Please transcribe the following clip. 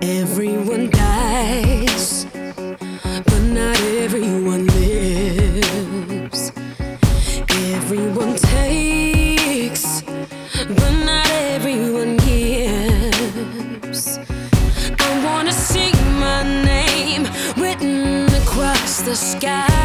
Everyone dies, but not everyone lives. Everyone takes, but not everyone gives. I wanna see my name written across the sky.